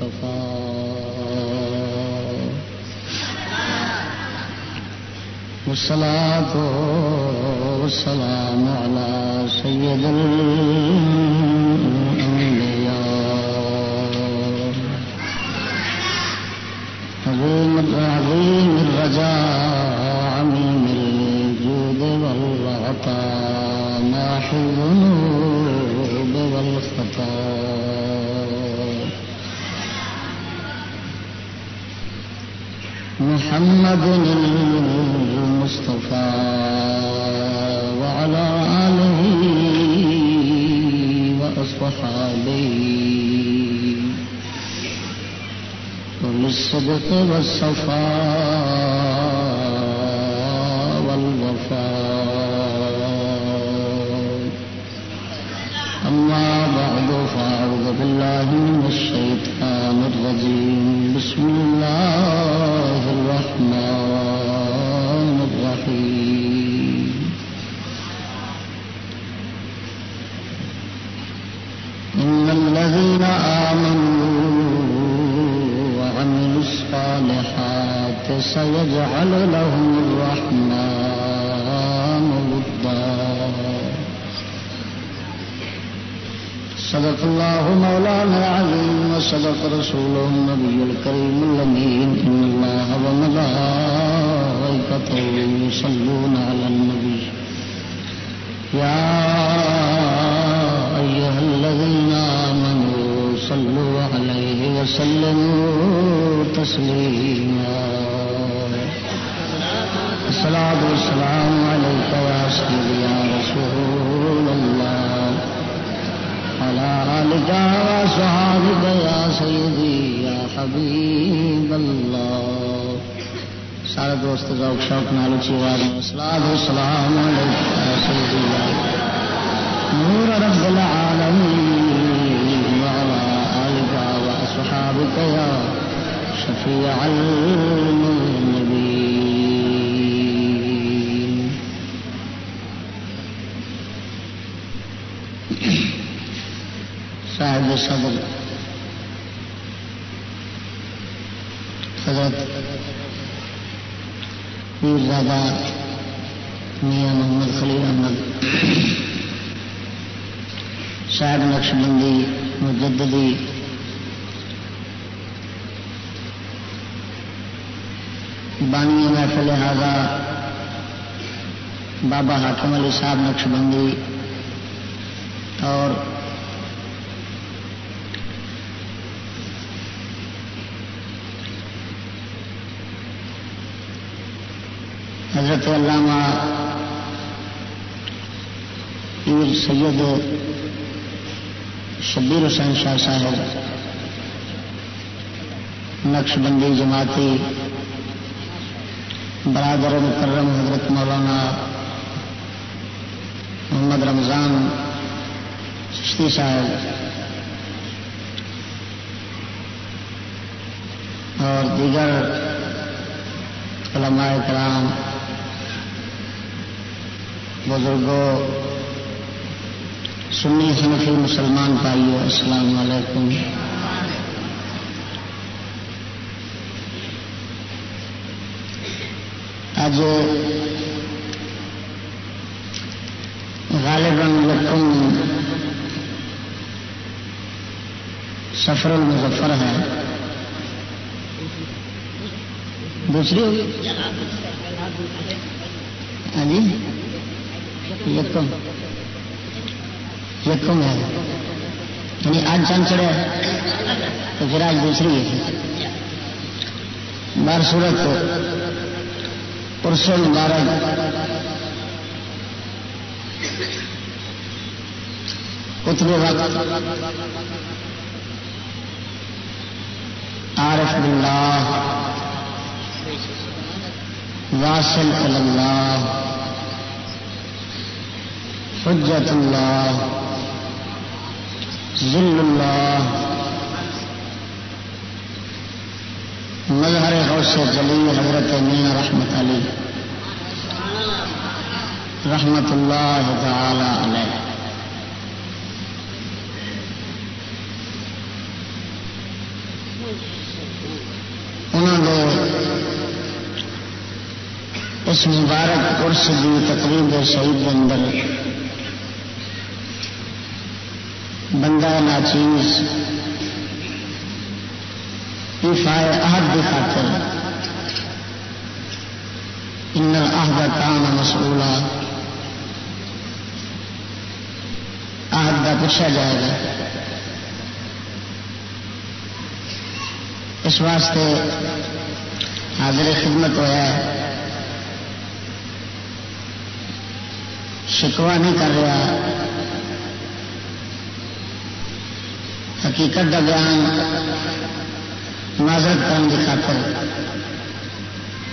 وكفى والصلاة والسلام على سيد محمد المصطفى وعلى آله وأصحابه وللصدق والصفاء والوفاء. أما بعد، فأعوذ بالله من الشيطان الرجيم. بسم الله سيجعل لهم الرحمن ودا. صدق الله مولانا العظيم وصدق رسوله النبي الكريم الأمين. إن الله وملائكته يصلون على النبي. يا أيها الذين آمنوا صلوا عليه وسلموا تسليما. الصلاة والسلام عليك يا سيدي يا رسول الله. على آلك وصحابك يا سيدي يا حبيب الله. سارے دوست، ذوق، شوق نال اچھی آواز میں الصلاۃ والسلام علیک یا سیدی یا نور رب العالمین. وعلى آلك وأصحابك يا شفيع المذنبين صاحب صدر حضرت پیر زادہ میاں محمد خلیل احمد صاحب نقش بندی مجددی، بانی محفل لہذا بابا حاکم علی صاحب نقش بندی اور حضرت علامہ پیر سید شبیر حسین شاہ صاحب، نقش بندی جماعتی برادر مکرم حضرت مولانا محمد رمضان چشتی صاحب اور دیگر علماء کرام بزرگوں سنی حنفی مسلمان بھائیو، السلام علیکم۔ اج غالباً لکم سفر المظفر ہے۔ دوسری ہوگی؟ ہاں جی؟ یکم. یکم ہے. یعنی آج چند چڑھا تو پھر آج دوسری ہے. بار صورت پرسوں مبارک. اتنے وقت عارف باللہ. واصل اللہ. حجت اللہ، ذل اللہ، مظہر غوث جلی حضرت میاں رحمت علی، رحمت اللہ تعالی علیہ۔ انہوں نے اس مبارک عرس کی تقریب شہید کے اندر بندہ ناچیز ایفائے عہد کی خاطر ان عہد کام مسئولہ۔ عہد کا پوچھا جائے گا۔ اس واسطے حاضر خدمت ہوا ہے۔ شکوا نہیں کر رہا۔ حقیقت کا بیان معذرت کرنے کی خاطر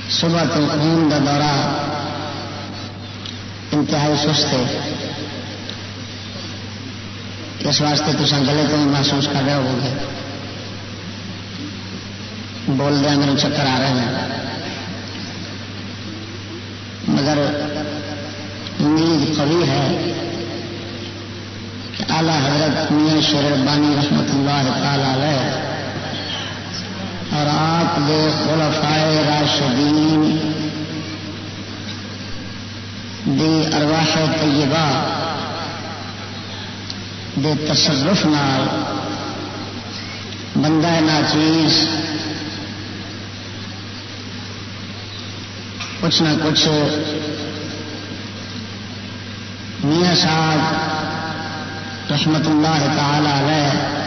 صبح تو خون کا دورہ انتہائی سست ہے۔ اس واسطے تو گلے تو محسوس کر رہے ہو گے؟ بول دیا میرے چکر آ رہے ہیں۔ مگر امید قوی ہے۔ اعلی حضرت میاں شیر بانی رحمت اللہ تعالی علیہ اور آپ دے خلفائے راشدین دی ارواح طیبہ دے تصرف نال بندہ ناچیز کچھ نہ کچھ میاں صاحب رحمت اللہ تعالی علیہ۔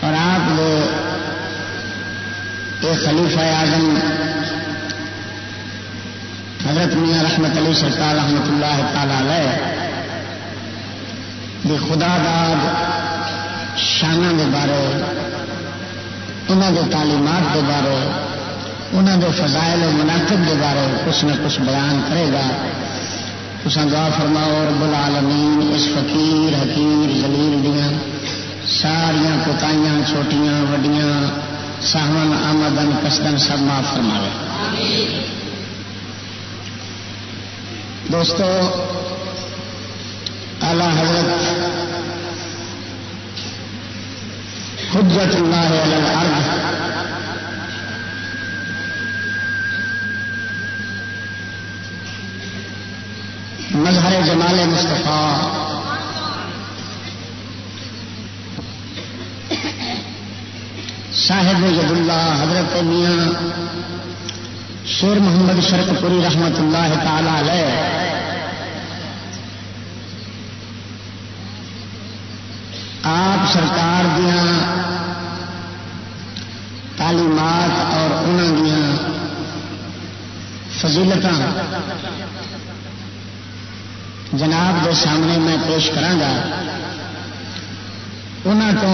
اور آپ ایک خلیفہ اعظم حضرت میاں رحمت علی سرکار رحمت اللہ تعالی علیہ دی خدا داد شانہ کے بارے، انہوں کے تعلیمات کے بارے، انہوں کے فضائل و مناقب کے بارے کچھ نہ کچھ بیان کرے گا۔ تسان دعا فرماؤ، رب العالمین، اس فقیر حکیر زلیل دیا ساریا کوتاہیاں چھوٹیاں، وڈیاں ساون آمدن کسدن سب معاف فرماوے۔ دوستو، اعلی حضرت حجت اللہ علی الارض مظہر مصطفیٰ۔ صاحب ید اللہ حضرت میاں شیر محمد شرک پوری رحمت اللہ تعالی علیہ۔ آپ سرکار دیا تعلیمات اور انہوں دیا فضیلت جناب کے سامنے میں پیش کرا تو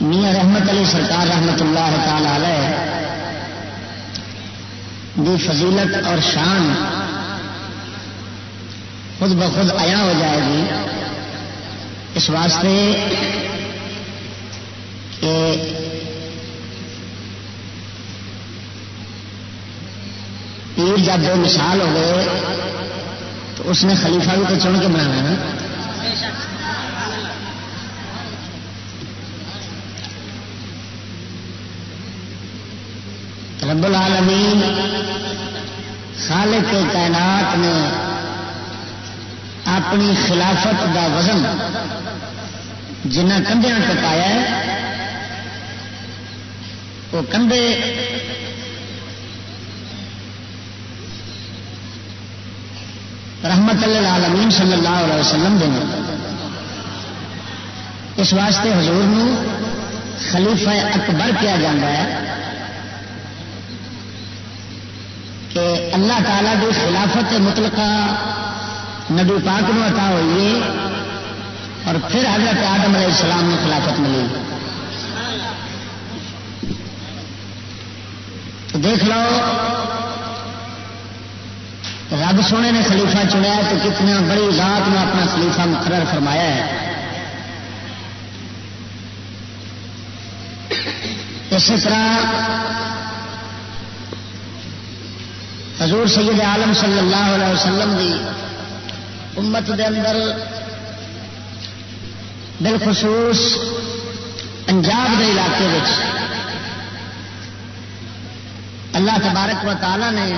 میاں رحمت علی سرکار رحمت اللہ تعالی علیہ دی فضیلت اور شان خود بخود آیا ہو جائے گی۔ اس واسطے کہ پیر جب بے مثال ہو گئے اس نے خلیفہ بھی تو چن کے بنانا نا؟ رب العالمین خالق کائنات نے اپنی خلافت دا وزن جنہ کندھیاں ٹکایا وہ کندھے رحمت اللہ عالمین صلی اللہ علیہ وسلم دن اس واسطے حضور نو خلیفہ اکبر کیا جاتا ہے کہ اللہ تعالی کی خلافت مطلقہ نبی پاک نو عطا ہوئی اور پھر حضرت آدم علیہ السلام نے خلافت ملی۔ تو دیکھ لو رب سونے نے خلیفہ چنیا تو کتنا بڑی ذات نے اپنا خلیفہ مقرر فرمایا ہے۔ اسی طرح حضور سید عالم صلی اللہ علیہ وسلم دی امت دے اندر بالخصوص پنجاب کے علاقے اللہ تبارک و تعالی نے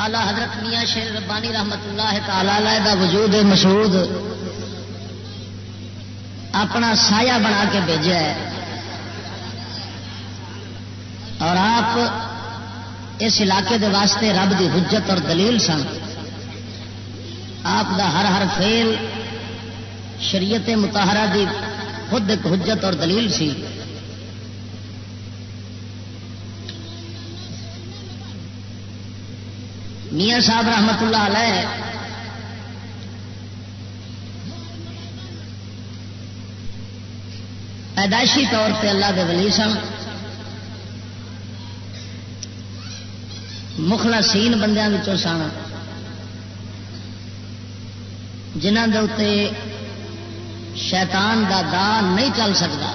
آلہ حضرت میاں شیر ربانی رحمت اللہ تعالی دا وجود مشہور اپنا سایہ بنا کے بھیجا ہے۔ اور آپ اس علاقے دے واسطے رب دی حجت اور دلیل سن۔ آپ دا ہر ہر فیل شریعت متحرہ دی خود ایک حجت اور دلیل سی۔ میاں صاحب رحمت اللہ علیہ۔ پیدائشی طور پہ اللہ کے ولی سن۔ مخلصین بندیاں سن۔ جنہ کے اتنے شیطان دا دا نہیں چل سکتا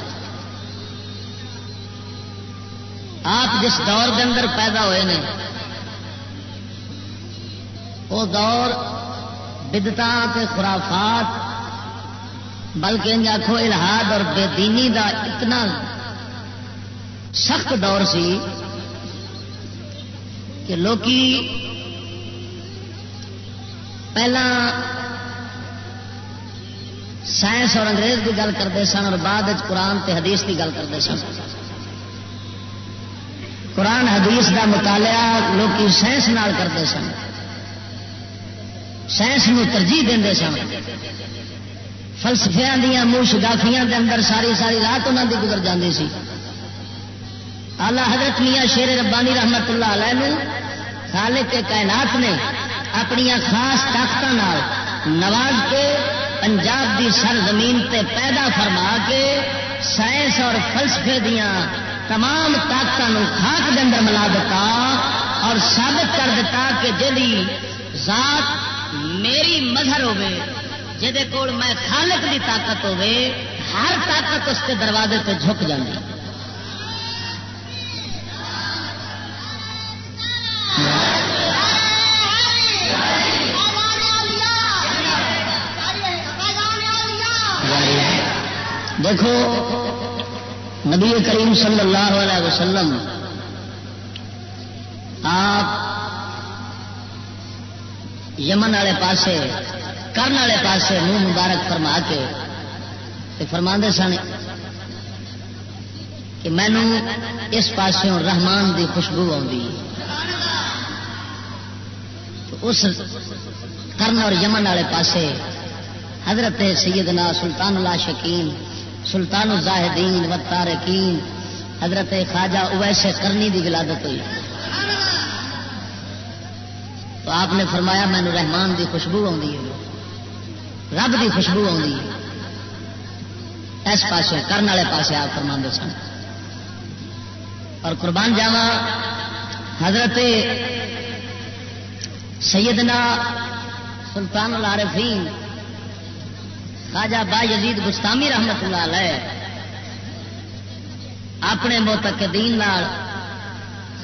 آپ جس دور کے اندر پیدا ہوئے نے وہ دور بدتا خرافات، بلکہ ان آخو الہاد اور بے دینی دا اتنا سخت دور سی کہ لوکی پہلا سائنس اور انگریز کی گل کرتے سن اور بعد قرآن تے حدیث کی گل کرتے سن۔ قرآن حدیث کا مطالعہ لوگ سائنس نال کرتے سن۔ سائنس نو ترجیح دے سن فلسفیا دیا منہ شگافیاں دے اندر ساری ساری رات انہوں کی گزر جاتی سی۔ آلہ حضرت میاں شیر ربانی رحمت اللہ علیہ خالق کائنات نے اپنی خاص طاقت نواز کے، پنجاب دی سرزمین تے پیدا فرما کے سائنس اور فلسفے دیا تمام طاقتوں خاک کے اندر ملا دیتا اور ثابت کر دیتا کہ جی ذات میری مظہر ہوے جہد کول میں خالق دی طاقت ہوے ہر طاقت اس کے دروازے تے جھک جاتی دیکھو، نبی کریم صلی اللہ علیہ وسلم آپ یمن والے پاسے، کرن والے پاسے منہ مبارک فرما کے فرما سن کہ مینو اس پاسوں رحمان دی خوشبو آتی اس کرن اور یمن والے پاسے حضرت سیدنا سلطان اللہ شکیم سلطان الزاہدین و تارکین حضرت خواجہ اویس کرنی دی ولادت ہوئی۔ تو آپ نے فرمایا مینو رحمان دی خوشبو آتی ہے۔ رب دی خوشبو آتی ہے۔ اس پاس کرنے والے پاس آپ فرما سن۔ اور قربان جاوا حضرت سیدنا سلطان العارفین خواجہ با یزید گستامی رحمت اللہ علیہ اپنے متقدین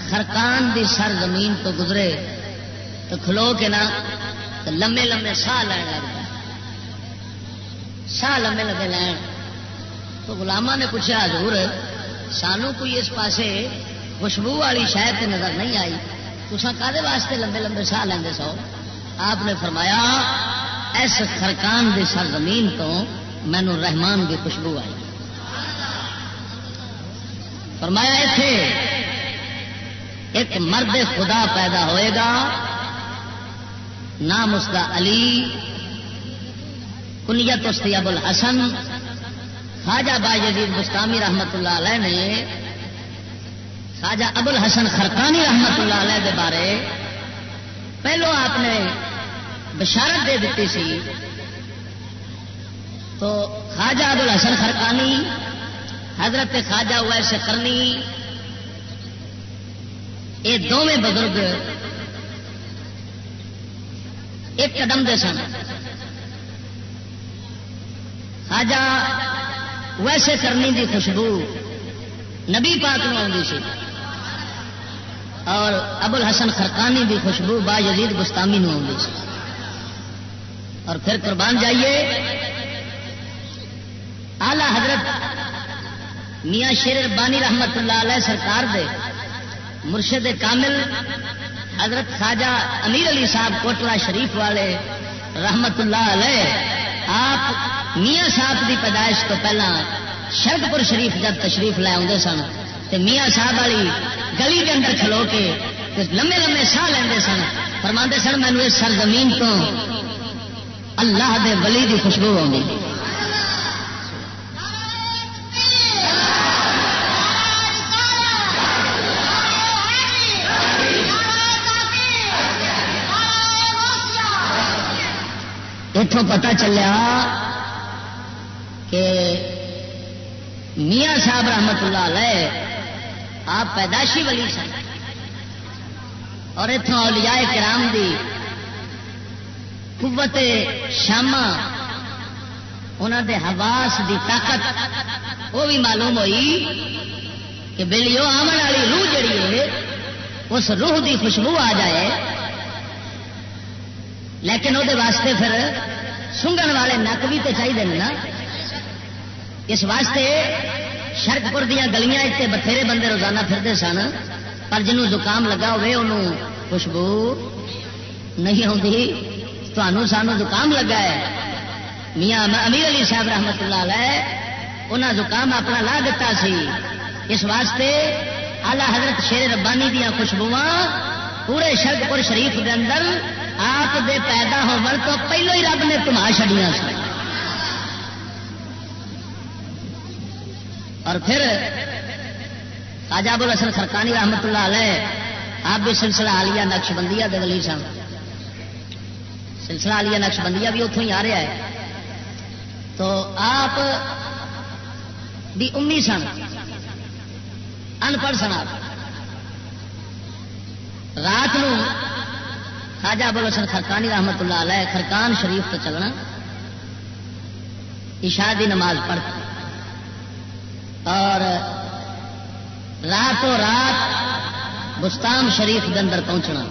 خرکان دی سر زمین تو گزرے۔ تو کھلو کے نا تو لمے لمے ساہ لین لگ ساہ لمے لمے لین۔ تو گلاما نے پوچھا، حضور، سانو کوئی اس پاسے خوشبو والی شاید نظر نہیں آئی؟ تو کالے واسطے لمبے لمبے ساہ لیں سو؟ آپ نے فرمایا، اس خرکان دی سرزمین تو مینو رحمان کی خوشبو آئی۔ فرمایا اتے ایک مرد خدا پیدا ہوئے گا نام اس کا علی، کنیت اس کی ابو الحسن، خواجہ با جدید گستامی رحمت اللہ علیہ نے، خواجہ ابو الحسن خرکانی رحمت اللہ علیہ کے بارے پہلو آپ نے بشارت دے دیتی سی۔ تو خواجہ ابو الحسن خرکانی حضرت خواجہ ویسے کرنی، یہ دونوں بزرگ ایک قدم دے سن۔ خواجہ ویسے کرنی دی خوشبو نبی پاک میں آتی سی۔ اور ابو الحسن خرکانی دی خوشبو با یزید گستامی میں آتی سی۔ اور پھر قربان جائیے۔ آلہ حضرت میاں شیر ربانی رحمت اللہ علیہ سرکار دے مرشد کامل حضرت خواجہ امیر علی صاحب کوٹلا شریف والے رحمت اللہ علیہ، آپ میاں صاحب کی پیدائش تو پہلا شرد پور شریف جب تشریف لے آتے سن تو میاں صاحب والی گلی کے اندر کھلو کے لمے لمے ساہ لے سن۔ فرما سن مینو اس سرزمین تو اللہ دے ولی دی خوشبو آئی اتوں پتا چلیا کہ میاں صاحب رحمت اللہ علیہ آپ پیدائشی ولی سن اور اتوں اولیاء کرام دی قوت شاما انہوں دے حواس دی طاقت، وہ بھی معلوم ہوئی کہ بلیو آمن والی روح جڑی ہے، اس روح دی خوشبو آ جائے۔ لیکن وہ واسطے پھر سنگن والے نک بھی تو چاہیے نا۔ اس واسطے شرک پور دیا گلیاں اتنے بتھیرے بندے روزانہ پھرتے سن، پر جنوں زکام لگا ہوئے انہوں خوشبو نہیں آتی تمہوں سانو زکام لگا ہے۔ میاں امیر علی صاحب رحمت اللہ علیہ انہیں زکام اپنا لا دیتا سی۔ اس واسطے آلہ حضرت شیر ربانی دیا خوشبو پورے شرک پور شریف کے اندر آپ دے پیدا ہون تو پہلو ہی رب نے تما چڑیا سن۔ اور پھر آجاب الحسن خرکانی رحمت اللہ علیہ، آپ بھی سلسلہ آلیا نقش بندیا دے ولی سن۔ سلسلہ آلیا نقش بندیا بھی اتوں ہی آ رہا ہے۔ تو آپ بھی امی سن ان پڑھ سن آپ۔ رات نو خاجا ابو الحسن خرکانی رحمت اللہ علیہ خرکان شریف تو چلنا. عشاء دی نماز پڑھ اور راتوں رات بستان شریف کے اندر پہنچنا.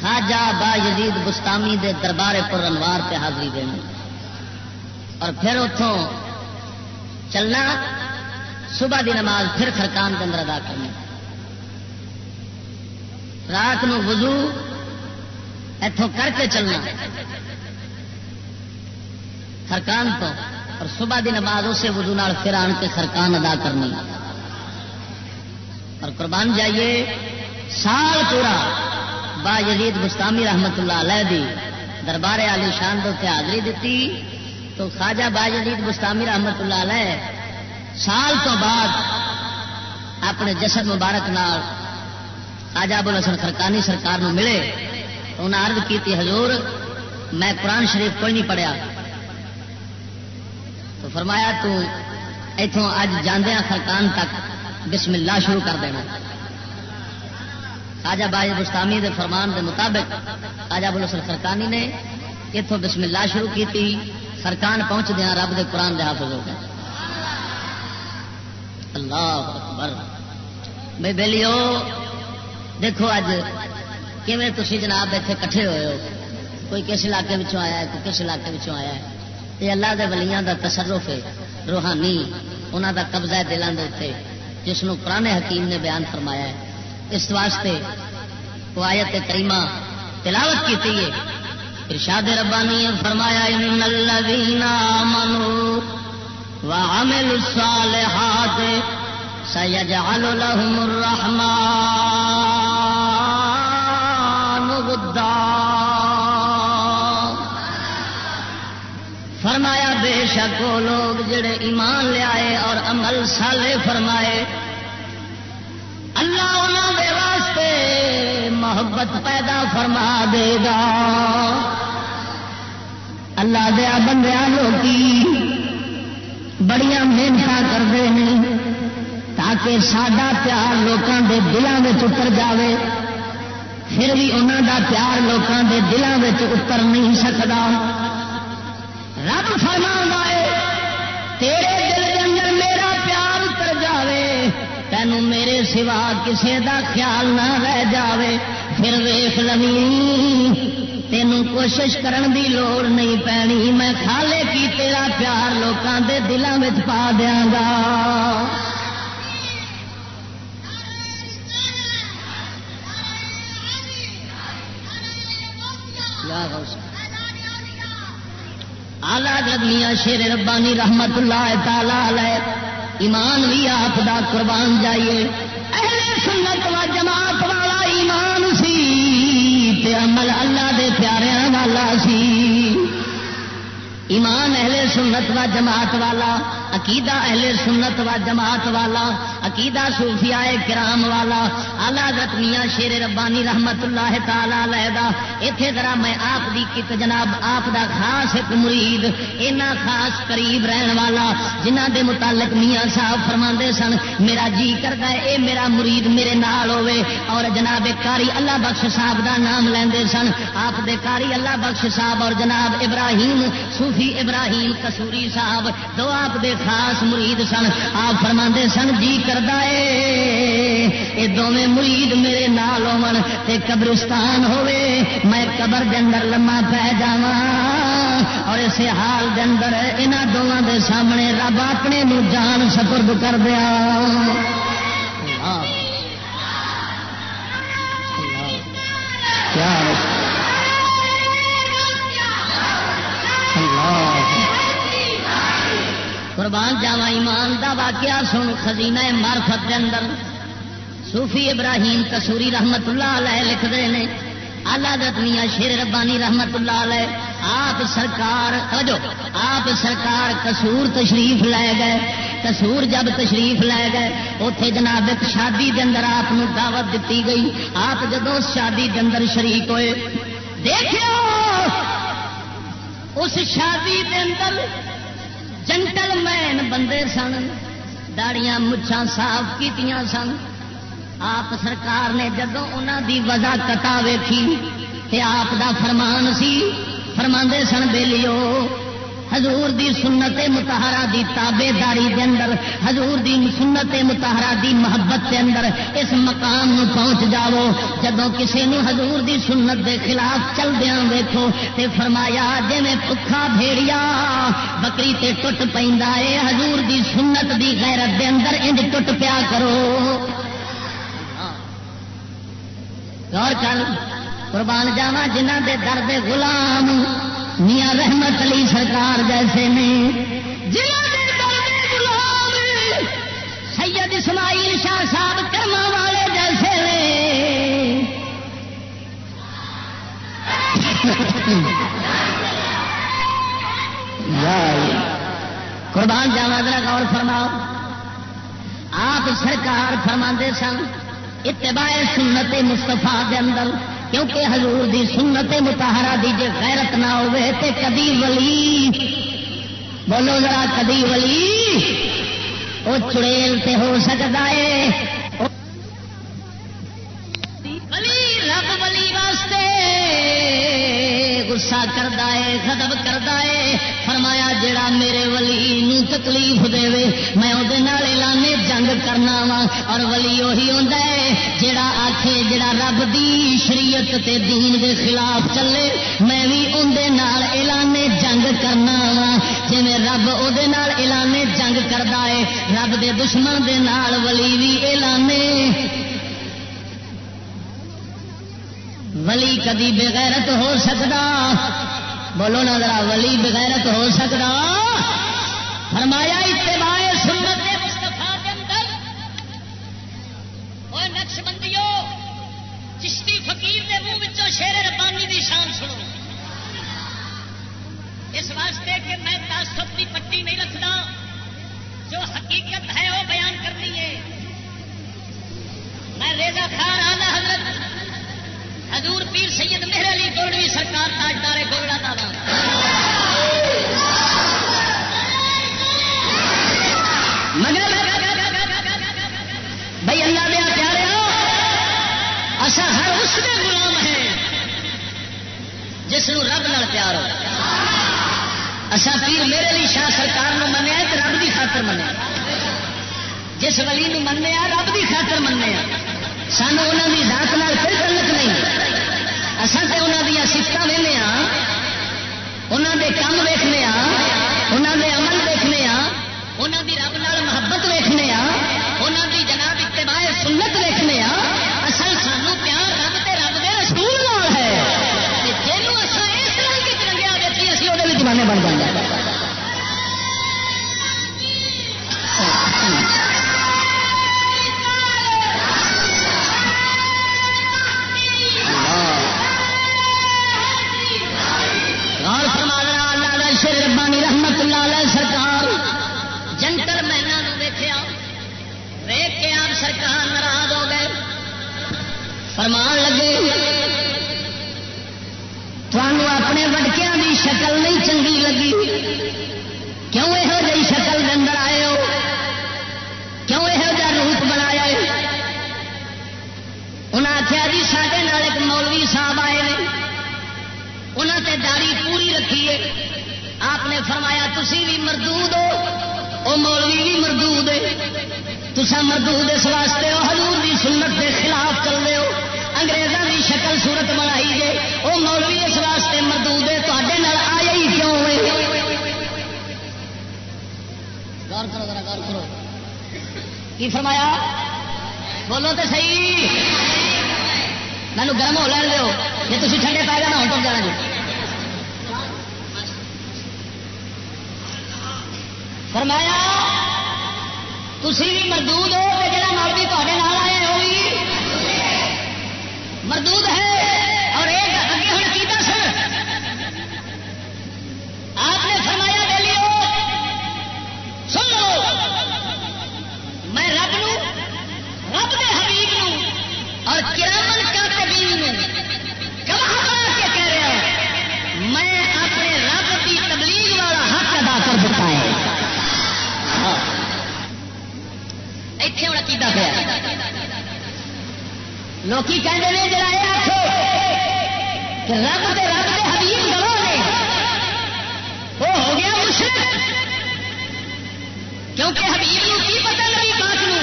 خاجا با یزید بستانی دے دربار پر انوار پہ حاضری دینی اور پھر اتوں چلنا، صبح دی نماز پھر خرکان کے اندر ادا کرنی رات نو وضو اتوں کر کے چلنا۔ خرکان تو، اور صبح دی نماز اسے وضو نال پھر آن کے خرکان ادا کرنی۔ اور قربان جائیے، سال پورا با یزید گستامی رحمت اللہ علیہ دی دربار علی شان دو حاضری دیتی تو خواجہ با یزید گستامی رحمت اللہ علیہ سال تو بعد اپنے جسد مبارک نال خواجہ ابو الحسن خرکانی سرکار نو ملے انہیں عرض کی حضور، میں قرآن شریف کوئی نہیں پڑھیا۔ تو فرمایا، تو اتوں اج جاندیا خرکان تک بسم اللہ شروع کر دینا۔ خواجہ باج گستامی دے فرمان دے مطابق خواجہ ابو الحسن خرکانی نے اتوں بسم اللہ شروع کی تھی خرکان پہنچ دیا رب دے قرآن دے حافظ ہو گئے۔ اللہ اکبر۔ بھائی بہلیو دیکھو اج کیون تھی جناب اتنے کٹھے ہوئے ہو؟ کوئی کس علاقے آیا ہے، کوئی کس علاقے آیا ہے؟ یہ اللہ دے ولیاں دا تصرف ہے، روحانی انہوں دا قبضہ ہے دلان دے جس نو پرانے حکیم نے بیان فرمایا ہے۔ اس واسطے وہ آیت کریمہ تلاوت کی تھی ارشاد ربانی فرمایا، ان الذین آمنوا وعملوا الصالحات سيجعل لهم الرحمن ودا فرمایا بے شک وہ لوگ جڑے ایمان لیا اور عمل سالے فرمائے، اللہ انہوں دے واسطے محبت پیدا فرما دے گا۔ اللہ دیا بندیا لوگ بڑی محنت کرتے ہیں۔ تاکہ سڈا پیار لوگوں کے دلوں میں اتر جائے پھر بھی انہوں دا پیار لوگوں کے دلوں میں اتر نہیں سکتا رب فرما ہے، تیرے دل کے اندر میرا پیار اتر جاوے۔ تینوں میرے سوا کسے دا خیال نہ رہ جاوے۔ پھر ویخ لوی تینوں کوشش کرن دی لوڑ نہیں پینی۔ میں کھالے کی تیرا پیار لوکاں دے دلوں میں پا دیا گا۔ آلہ گدمیاں شیر ربانی رحمت اللہ تعالی ایمان بھی آپ دا قربان جائیے۔ اہل سنت و جماعت والا ایمان سی تے عمل اللہ دے پیاریاں والا سی۔ ایمان اہل سنت و جماعت والا، عقیدہ اہل سنت و جماعت والا عقیدہ صوفیاء کرام والا آلہ میاں شیر ربانی رحمت اللہ تعالی اتے ذرا میں آپ دی کت جناب، آپ دا خاص ایک مرید، اینا خاص قریب رہن والا جنہ دے متعلق میاں صاحب فرما سن، میرا جی کرتا ہے، اے میرا مرید میرے نال ہوے اور جناب کاری اللہ بخش صاحب دا نام لیندے سن۔ آپ دے کاری اللہ بخش صاحب اور جناب ابراہیم، صوفی ابراہیم کسوری صاحب، دو آپ دے خاص مرید سن۔ آپ فرما سن جی کرتا ہے یہ دونیں مرید میرے نال تے قبرستان ہوے میں قبر دے اندر لما پہ جا اور اسے حال دے اندر یہاں دونوں دے سامنے رب اپنے نو جان سپرد کر دیا۔ کیا اللہ۔ قربان جاوا ایمان دا واقعہ سن، خزینہ مارفت کے اندر۔ صوفی ابراہیم کسوری رحمت اللہ علیہ لکھ رہے ہیں، آلہ دتنیا شیر ربانی رحمت اللہ علیہ، آپ سرکار جو آپ سرکار کسور تشریف لے گئے، کسور جب تشریف لے گئے اتے جناب ایک شادی کے اندر آپ دعوت دیتی گئی۔ آپ جب اس شادی کے اندر شریک ہوئے دیکھو اس شادی کے اندر جنٹل مین بندے سن، داڑیاں مچھان صاف کی سن۔ آپ سرکار نے جدو انہوں دی وجہ کتا ویکھی آپ دا فرمان سی فرما سن بے لیو حضور دی سنت متحرا دی تابے داری دے اندر، حضور دی سنت متحرا دی محبت دے اندر اس مقام نو پہنچ جاؤ۔ جدو کسی نو حضور دی سنت دے خلاف چل دیا ویکو تے فرمایا جی میں پکھا بھیڑیا، بکری تے ٹوٹ پہ حضور دی سنت دی غیرت دے اندر انج ٹوٹ پیا کرو۔ غور کر، قربان جاوا جنہ دے درد غلام۔ میاں رحمت علی سرکار جیسے نے سید اسماعیل شاہ صاحب کرما والے جیسے قربان جاوا ذرا غور فرماؤ۔ آپ سرکار فرما سن، اتباع سنت مستفا کے اندر کیونکہ حضور دی سنت متحرا دی جے غیرت نہ ہوئے تے کدی ولی بولو ذرا کدی ولی وہ چڑیل تے ہو سکتا ہے۔ رب ولی واسطے۔ گسا کرتا ہے خدب کرتا ہے فرمایا، جڑا میرے ولی نو تکلیف دے وے میں وہ اعلانے جنگ کرنا وا اور ولی وہی ہوتا ہے جڑا آخے جڑا رب دی شریعت تے دین دے خلاف چلے، میں بھی اندر اعلانے جنگ کرنا وا جی رب وہ اعلانے جنگ کرتا ہے رب دے دشمن دے نال ولی بھی اعلانے ولی کدی بغیرت ہو سکتا بولو نا ذرا ولی بغیرت ہو سکتا فرمایا اتباع فرمایا تھی بھی مردود ہو جا مولوی تے آیا وہ بھی? مردود ہے لوگ کہتے ہیں جڑا یہ آخو کہ رب دے رب دے حبیب گلو نے، وہ ہو گیا مشرق کیونکہ حبیب نو کی پتہ نہیں بات نو،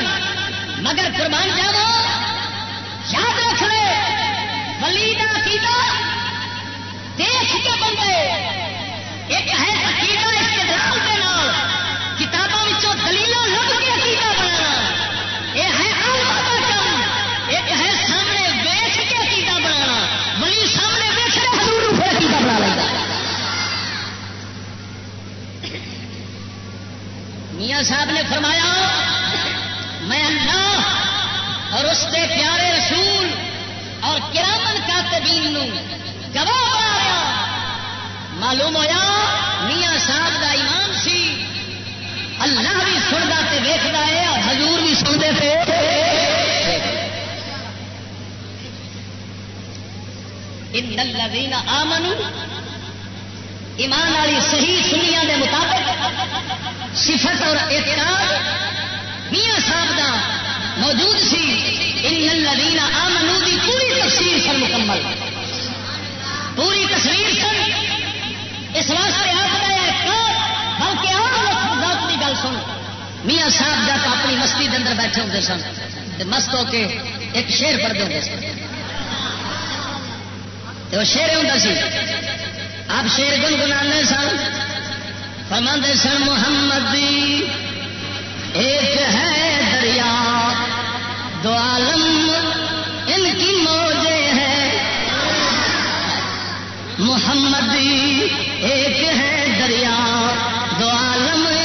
مگر قربان جاو یاد رکھ لے۔ ولی کا عقیدہ دیکھ کے بندے ایک ہے میاں صاحب نے فرمایا، میں اللہ اور اس کے پیارے رسول اور کرامن کا نو گواہ بنا رہا۔ معلوم ہوا میاں صاحب کا ایمان سی۔ اللہ بھی سنتا تے ویکتا ہے اور حضور بھی سنتے تھے۔ ان الذین آمنوا ایمان والی صحیح سنیا کے مطابق صفت اور اعتراض میاں صاحب کا موجود سی۔ ان الذین آمنوا دی پوری تفسیر سر مکمل۔ پوری تصویر سن اس واسطے آپ کا بلکہ آپ کی گل سن میاں صاحب جب اپنی مستی کے اندر بیٹھے ہوتے سن مست ہو کے ایک شیر پڑھتے ہوتے سن۔ تو شیر ہوں سی۔ آپ شیر گنگنا سن فرمند سن، محمد ایک ہے دریا، دو عالم، ان کی موجے ہے محمد ایک ہے دریا، دو عالم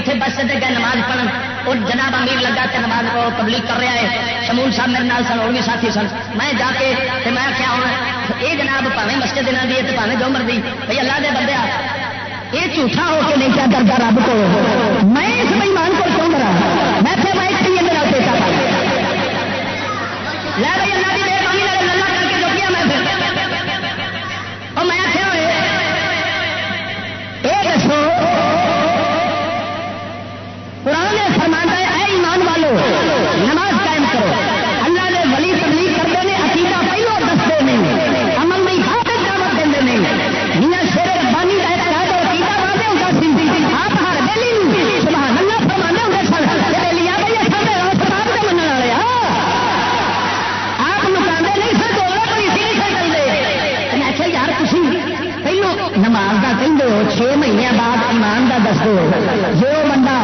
اتنے بس سے گئے نماز پڑھن۔ اور جناب امیر لگا کہ نماز کو تبلیغ کر رہا ہے۔ شمول صاحب میرے نال سن، اور بھی ساتھی سن۔ میں جا کے میں کیا ہوں یہ جناب پاوے مسجد دن دی پاوے جو مرضی۔ بھائی اللہ دے بندے یہ جھوٹا ہو کے نہیں کیا کرتا رب کو۔ میں اس بےمان کو کیوں مرا؟ میں پھر میں ایک ٹیم میرا لے بھائی اللہ کی مہربانی کر کے روکیا میں پھر۔ قرآن کا دس دو جو بندہ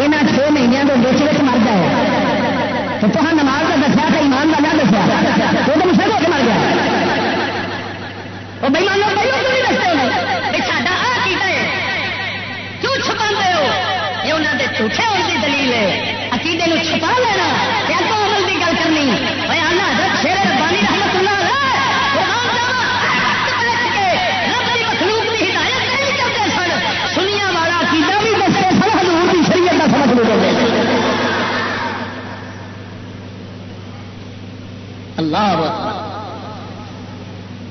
یہاں چھ مہینوں کے بچ بچ مر جائے تو تمہیں نماز کا دسیا تو ایمان کا نہ دسیا وہ تو مشہور ہو کے مر گیا وہ بھائی مان لو بھائی نہیں دستے چھپا دلیل ہے عقیدے چھپا لینا کیا تو عمل کی گل کرنی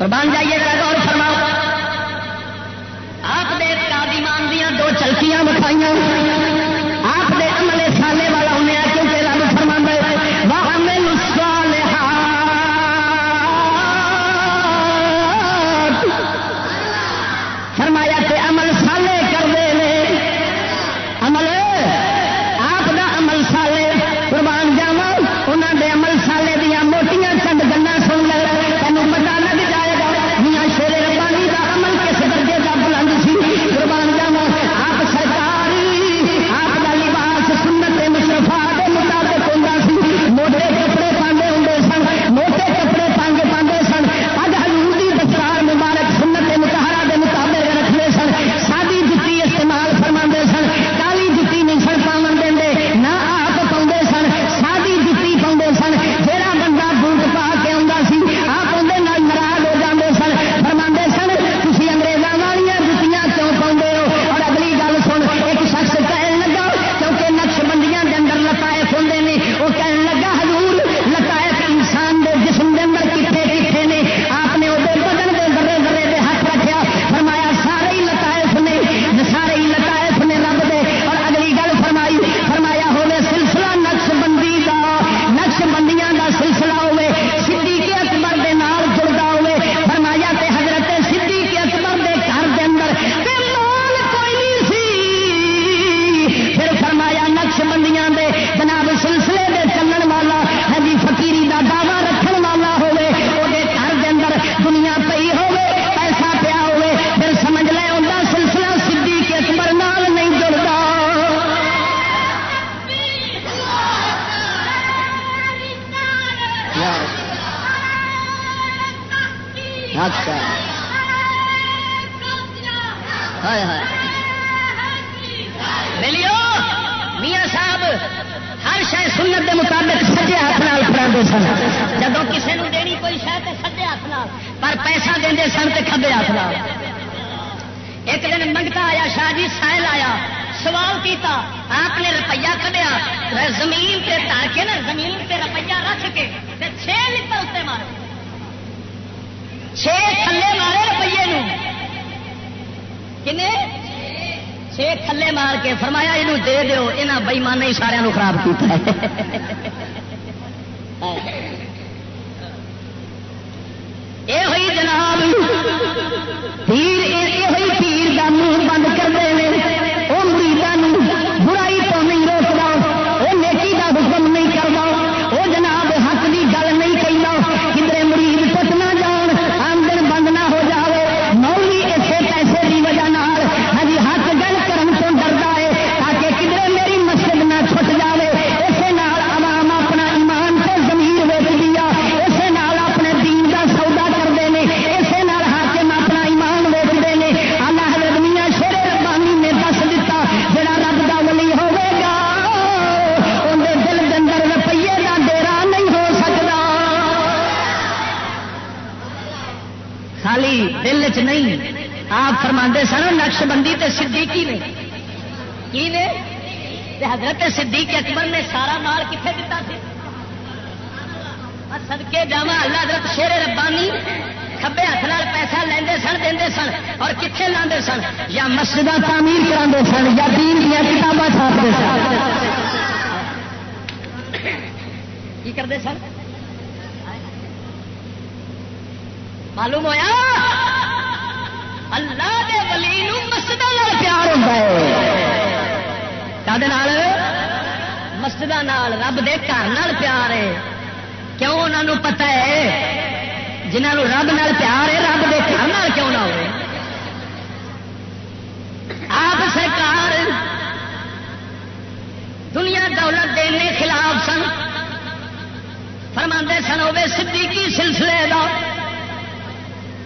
قربان جا آپ سن، نقش بندی تے صدیقی نے۔ کی نے؟ حضرت صدیق اکبر نے سارا مال کتنے دتا سی؟ سدکے جا اللہ حضرت شیر ربانی کبے ہاتھ پیسہ لے سن دے سن اور کتنے لاندے سن۔ یا مسجد تعمیر کرا سن، یا دین دیا کتابیں چھاپتے سن۔ کی کرتے سن؟ معلوم ہوا مسجد رب دے گھر پیار ہے۔ کیوں انہوں پتا ہے؟ جنہوں رب نال پیار ہے، رب دے گھر کیوں نہ ہو آپ سرکار، دنیا دولت دینے خلاف سن فرما سن ہوے صدیقی سلسلے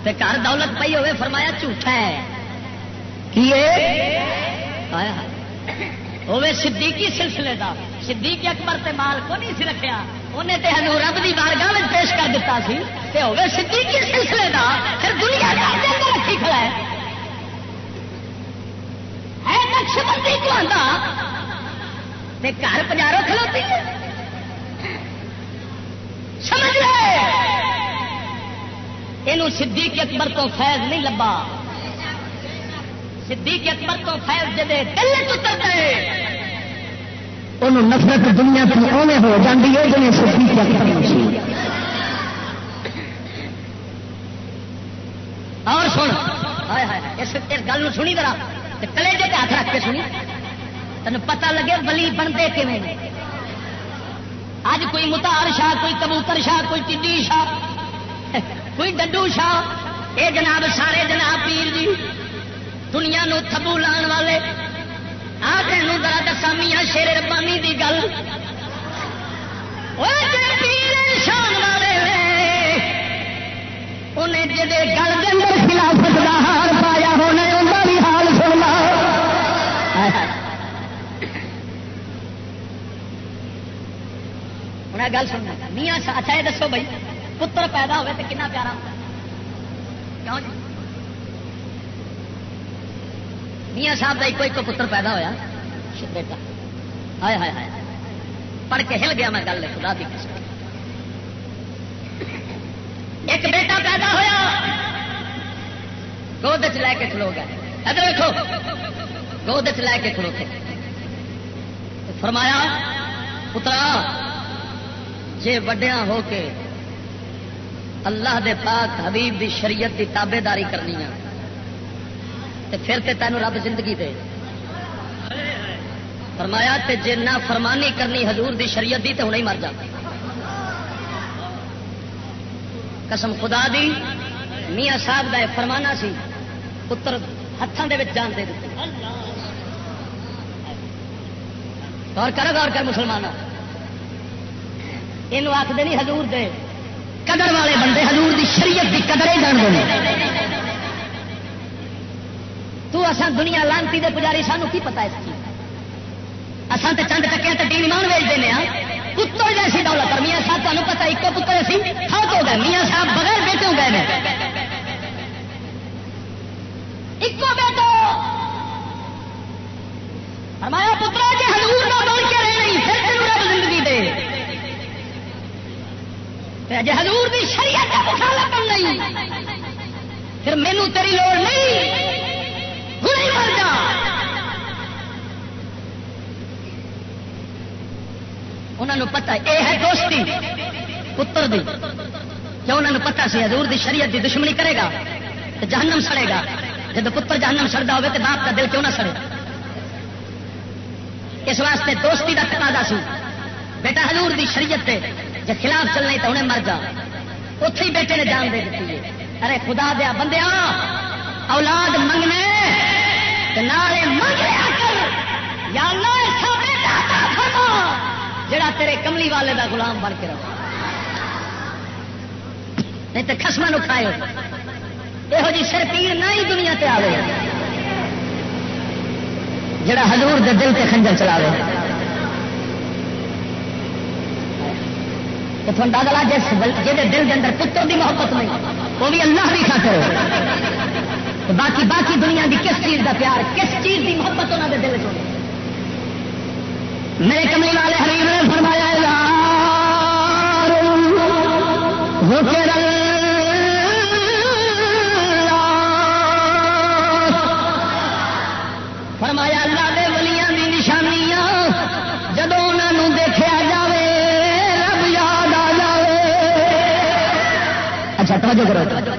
کا گھر دولت پی ہوے فرمایا جھوٹا ہے۔ کی ہوے صدیقی سلسلے کا صدیقی اکبر تے مال کو نہیں سی رکھیا۔ انہیں تے ہنو رب کی بارگاہ میں پیش کر دیتا سی۔ تے ہوے صدیقی سلسلے کا پھر دنیا کا رکھی کھڑا ہے؟ نقش بندی کو آتا گھر پجارو کھلوتی ہے؟ سمجھ لے! یہ صدیق اکبر تو فیض نہیں لبا صدیق اکبر تو فیض جدے دل چتر گئے انہوں نفرت دنیا کی اوے ہو جاتی ہے جنہیں صدیق اکبر اور سن اس گل سنی ذرا کے ہاتھ رکھ کے سنی۔ تین پتا لگے بلی بنتے کھے اج کوئی متار شاہ کوئی کبوتر شاہ کوئی ٹڈی شاہ کوئی ڈڈو شاہ۔ اے جناب سارے جناب پیر جی دنیا نو تھبو لان والے۔ آ تین ذرا دسا میاں شیر ربانی دی گل۔ شان والے انہیں جی گل کے اندر خلافت کا حال پایا ہونا انہیں بھی حال سننا انہیں گل سننا میاں اچھا یہ دسو بھائی، پتر پیدا ہوئے تو کنا پیارا ہوتا کیوں جی؟ میاں صاحب کا ایک ایک پتر پیدا ہوا بیٹا۔ ہائے ہائے ہائے۔ پڑھ کے ہل گیا میں گل، خدا کی ایک بیٹا پیدا ہوا گود چ لے کے کھلو گئے ادھر دیکھو گود چ لے کے کھلو کے فرمایا، پترا، جے وڈیا ہو کے اللہ دے پاک حبیب دی شریعت دی تابے داری کرنی ہے تے پھر تے تینوں رب زندگی دے۔ فرمایا تے جے نہ فرمانی کرنی حضور دی شریعت دی تے ہوں ہی مر جاتا قسم خدا دی، میاں صاحب کا فرمانا سی، پتر ہاتھوں کے جان دے دیتے اور کر غور کر مسلمانوں۔ یہ آخر نہیں حضور دے، قدر والے بندے حضور دی شریعت دی قدر ہی جان دیں تو اساں دنیا لانتی دے پجاری، سانو کی پتا اس چیز اسان تے چند ٹکیا تے ٹیم مان ویچ دینا ہاں۔ کتوں جیسی دولت پر؟ میاں صاحب تمہیں پتا ایک پتر سی ہاتھ ہو گئے۔ میاں صاحب بغیر بیٹے ہو گئے ایک بیٹو! ہمارا پترا جی ہزور نہ دوڑ کے رہے نہیں، پھر تین رب زندگی دے۔ جی ہزور کی شریعت کا مخالف نہیں، پھر مینو تیری لوڑ نہیں۔ انہوں پتا یہ ہے دوستی، پتر دی۔ کیوں انہوں پتا سی حضور دی شریعت دی دشمنی کرے گا تو جہنم سڑے گا۔ جب پتر جہنم سڑتا ہوگا تو باپ کا دل کیوں نہ سڑے؟ اس واسطے دوستی کا تقاضا سی۔ بیٹا حضور دی شریعت جب خلاف چلنا تو انہیں مر جا۔ اتے ہی بیٹے نے جان دے دیتی ہے۔ ارے خدا دیا بندیا اولاد منگنے۔ نارے منگ لیا کر یا اللہ ایسا بیٹا عطا فرما جڑا تیرے کملی والے دا غلام بن کے رہو نہیں تے خسماں نو کھائے یہو جی سر پیر نہ ہی دنیا تے آوے جڑا حضور دے دل تے خنجر چلاوے تو تھوڑا گلا جس جہے دل کے اندر پتر دی محبت نہیں وہ بھی اللہ بھی خاطر باقی باقی دنیا کی کس چیز کا پیار؟ کس چیز کی محبت انہوں کے دل چاہیے میرے کمی والے حریف نے فرمایا یار فرمایا، اللہ دے ولیاں دی نشانیاں جدو انہوں دیکھا جاوے، رب یاد آ جاوے. اچھا توجہ کرو۔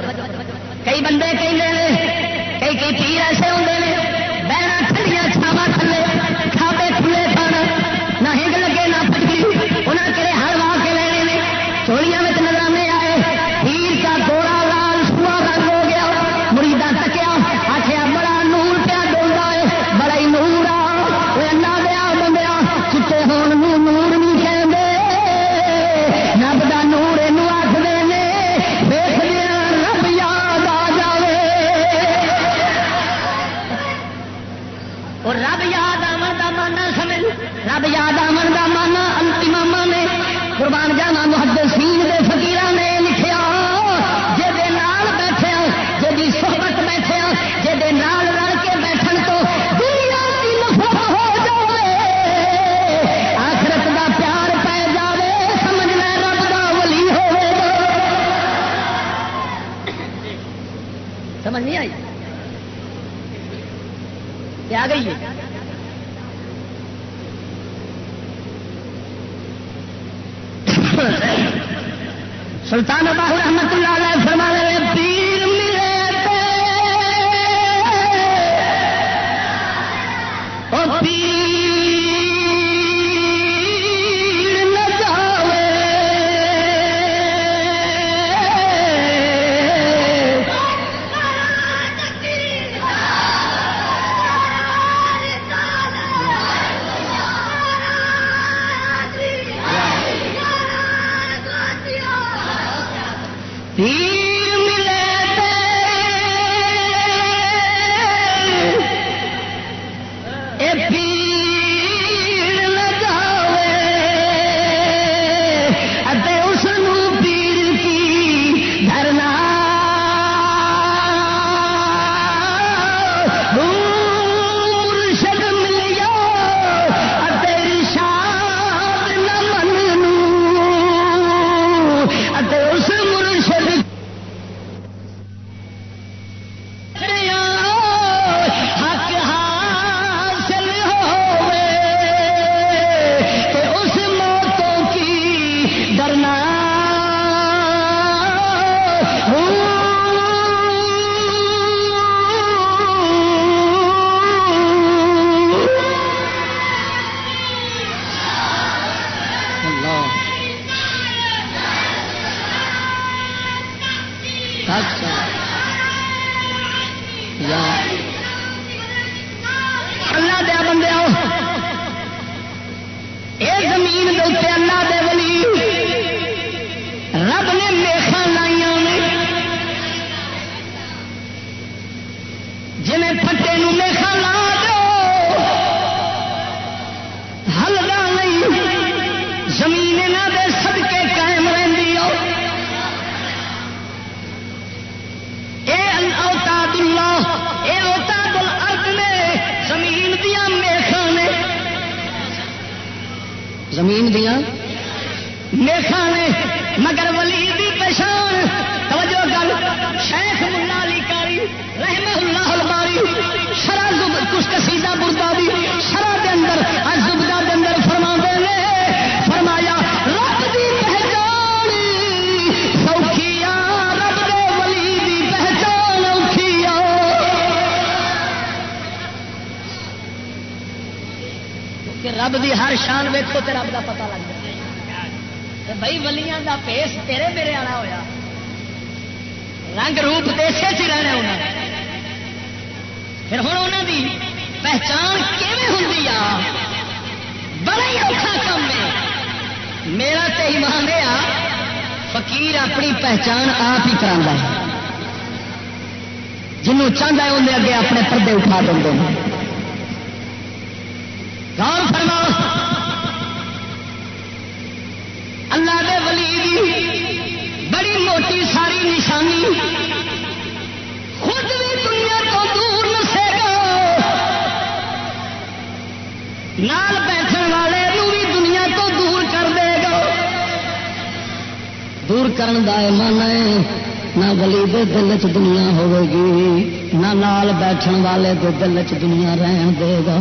گئی ہے۔ سلطان باہر احمد رب دی ہر شان ویکو تو رب دا پتا لگ جائے۔ بھائی ولیاں دا پیس تیرے میرے آنا ہویا۔ رنگ روپ دیسے سے رہنا ہونا۔ پھر ہوں انہوں دی پہچان کیویں ہوندی آ؟ بڑا ہی اوکھا کام ہے۔ میرا تے ایمان ہے فقیر اپنی پہچان آپ ہی کرا ہے۔ جنوں چاہتا ہے اندر اگے اپنے پردے اٹھا دیں غور فرما اللہ دے ولی دی بڑی موٹی ساری نشانی خود بھی دنیا تو دور نسے گا۔ نال بیٹھ والے بھی دنیا تو دور کر دے گا۔ دور کرن دا من ہے، نہ ولی دے دل چ دنیا ہوے گی، نہ نال بیٹھن والے دے دل چ دنیا رہن دے گا۔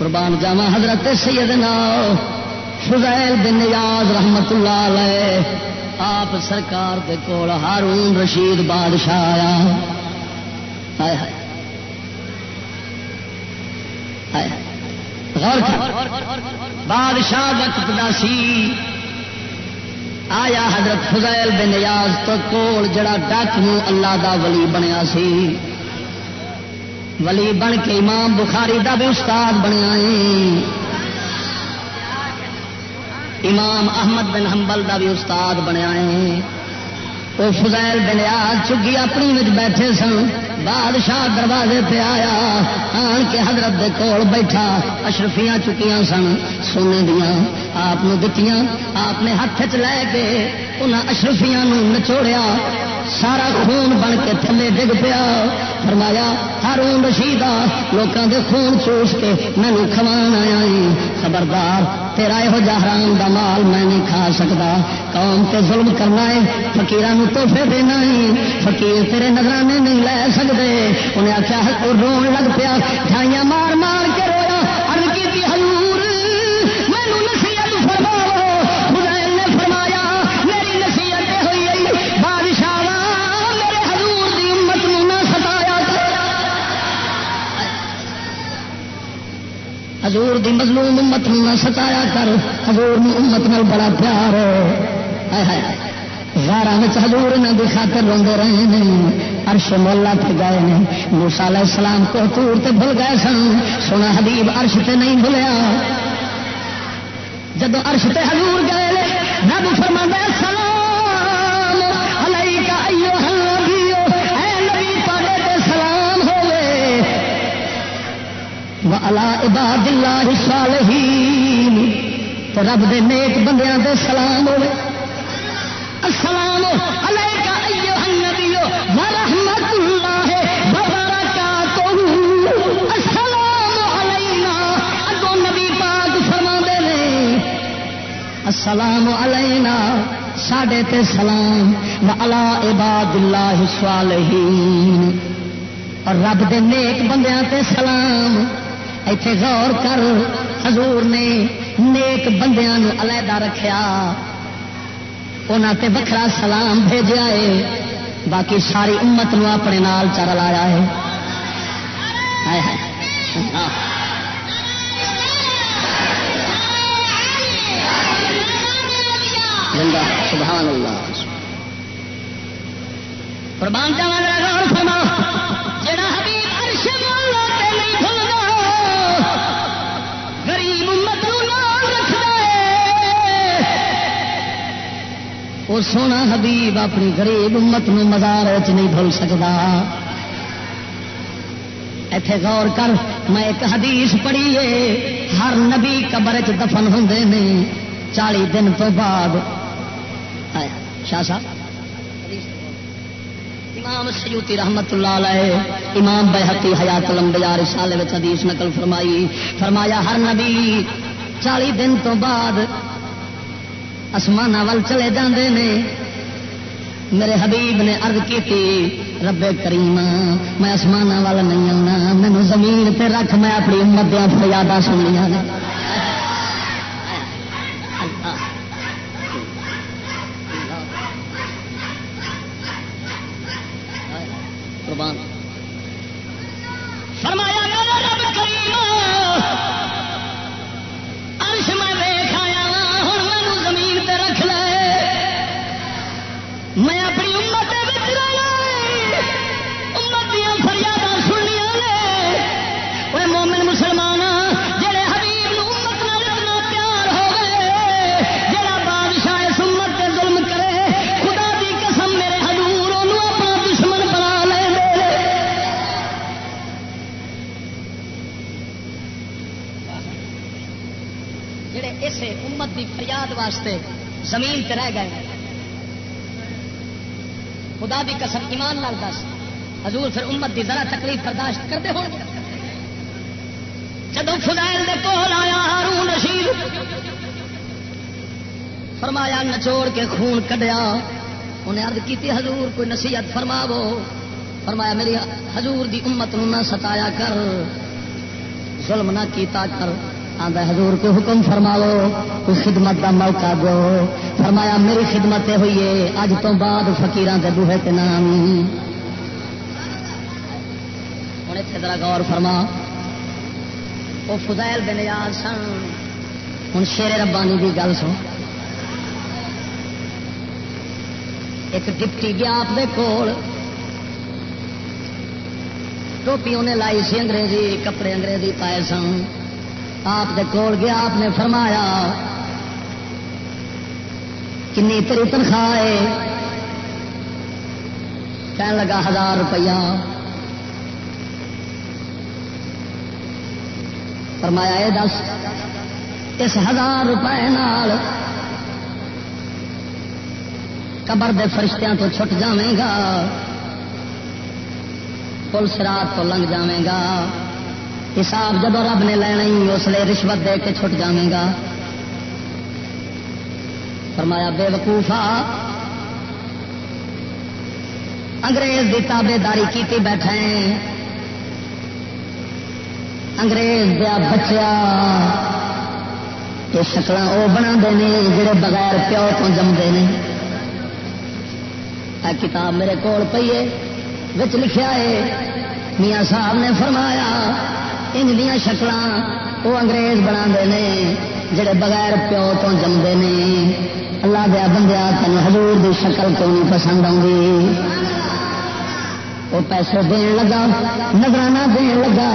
قربان جاوا حضرت سیدنا فضیل بن نیاز رحمت اللہ علیہ، آپ سرکار دے کول ہارون رشید بادشاہ آیا۔ ہائے۔ ہائے۔ غور بادشاہ وقت دا سی۔ آیا حضرت فضیل بن نیاز تو کول جڑا ڈک نو اللہ دا ولی بنیا سی۔ ولی بن کے امام بخاری دا بھی استاد بنیا امام احمد بن حنبل دا بھی استاد بنیا ہے۔ وہ فضائل بنیاد چگی اپنی بیٹھے سن۔ بادشاہ دروازے پہ آیا۔ آن کے حضرت دے کول بیٹھا۔ اشرفیاں چکیاں سن۔ سونے دیا آپ دتیاں۔ آپ نے ہاتھ چ لے کے انہاں اشرفیاں نچوڑیا۔ سارا خون بن کے تھلے ڈگ پیا۔ فرمایا، ہارون رشید لوگوں دے خون چوس کے مینو کھوا آیا خبردار، تیرا یہ حرام دا مال میں نہیں کھا سکتا قوم تے ظلم کرنا ہے فکیران توحفے دینا ہی فقیر تیرے نظرانے نہیں لے سکتے انہیں آخیا رون لگ پیا، ڈھائیاں مار حضور دی مظلوم امت نہ ستایا کر۔ حضور امت نال بڑا پیار غارا حضور نے دی خاطر روندے رہے ہیں ارش مولا پہ گئے ہیں موسا علیہ السلام کو تور تے بھول گئے سن۔ سونا حبیب ارش تے نہیں بھولیا۔ جب ارش تے حضور گئے رب فرما سلام عباد اللہ الصالحین تو رب دے نیک بندیاں دے سلام ہوے السلام علیکہ ایھا النبی ورحمت اللہ وبرکاتہ السلام علینا. اگوں نبی پاک فرماندے نے. السلام علینا. ساڈے تے سلام و وعلا عباد اللہ الصالحین. اور رب دے نیک بندیاں تے سلام. ایتھے غور کر۔ حضور نے نیک بندیاں علیحدہ رکھیا۔ انہاں تے وکھرا سلام بھیجا ہے۔ باقی ساری امت نو اپنے نال چر لایا ہے۔ سبحان اللہ۔ قربان جانا غور فرما جڑا وہ سونا حبیب اپنی غریب امت نو مزار نہیں بھول سکدا۔ ایتھے غور کر، میں ایک حدیث پڑھی ہے ہر نبی قبر چ دفن ہوندے نے چالی دن تو بعد۔ شاہ صاحب؟ امام سیوتی رحمت اللہ علیہ، امام بحقی حیات لمبیا رسالے میں حدیث نقل فرمائی، فرمایا، ہر نبی چالی دن تو بعد آسمان ول چلے جاندے نے۔ میرے حبیب نے عرض کی رب کریم میں آسمان وال نہیں آنا مینو زمین پہ رکھ، میں اپنی امت دیا فریادہ سنیا نے۔ تکلیف برداشت کرتے ہو جب فضائل دے کول آیا ہارون رشید، فرمایا نچوڑ کے خون کڈیا۔ انہیں ارد کی حضور کوئی نصیحت فرماو فرمایا، میری حضور دی امت نہ ستایا کر، ظلم نہ کیتا کر۔ آدھا حضور کو حکم فرماو کوئی خدمت دا موقع دو فرمایا، میری خدمت ہوئی ہے، اج تو بعد فکیران کے بوہے کے نام۔ ذرا غور فرما۔ وہ فضائل بن یاد سن۔ ہوں شیر ربانی کی گل سن۔ ایک ڈپٹی گیا آپ دے کول۔ ٹوپی انہیں لائی سی انگریزی کپڑے انگریزی پائے سن۔ آپ دے کول گیا، آپ نے فرمایا، کنی تیری تنخواہ ہے؟ کہنے لگا، ہزار روپیہ۔ فرمایا یہ دس، اس ہزار روپئے نال قبر دے فرشتیاں تو چھٹ جاویں گا پولیس رات تو لنگ جاویں گا، حساب جب رب نے لینا ہی، اس لیے رشوت دے کے چھٹ جاویں گا. فرمایا بے وقوفا انگریز کی تابے داری کی بیٹھے انگریز دیا بچیا یہ شکل وہ بنا جڑے بغیر پیو تو جمتے ہیں کتاب میرے کول پیے بچ لکھا ہے، میاں صاحب نے فرمایا، ان دیا شکل وہ انگریز بنا جڑے بغیر پیو تو جمتے ہیں اللہ دیا بندیا تین حضور دی شکل کیوں نہیں پسند آؤں وہ پیسے دین لگا نگرانہ دین لگا۔